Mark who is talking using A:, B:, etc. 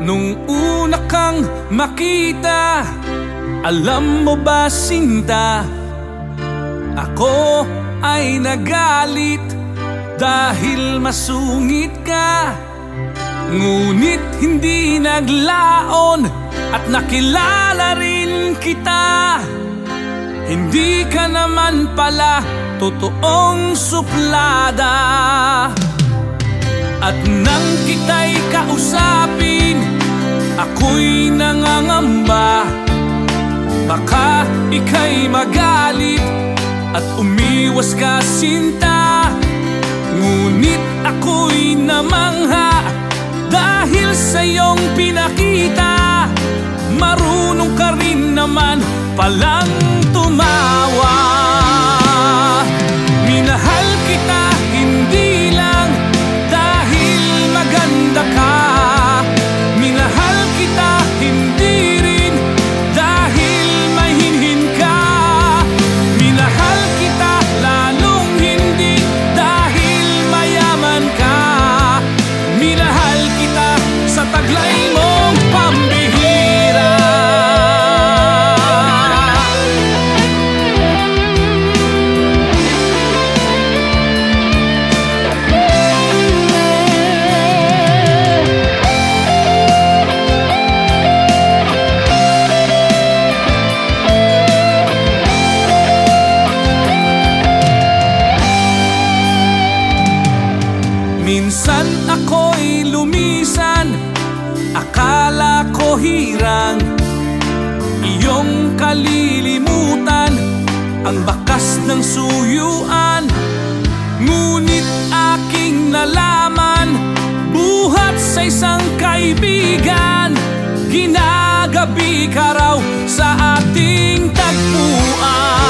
A: Nung una kang makita Alam mo ba sinta Ako ay nagalit Dahil masungit ka? Ngunit hindi naglaon At nakilala rin kita. Hindi ka naman pala Totoong suplada. At nang kita'y kausapin Ako'y nangangamba. Baka ika'y magalit At umiwas ka sinta. Ngunit ako'y namangha Dahil sa iyong pinakita. Marunong ka rin naman palang tumawa Minahal kita sa taglay Minsan ako'y lumisan Akala ko hirang. Iyong kalilimutan Ang bakas ng suyuan. Ngunit aking nalaman Buhat sa isang kaibigan. Ginagabi ka raw sa ating tagpuan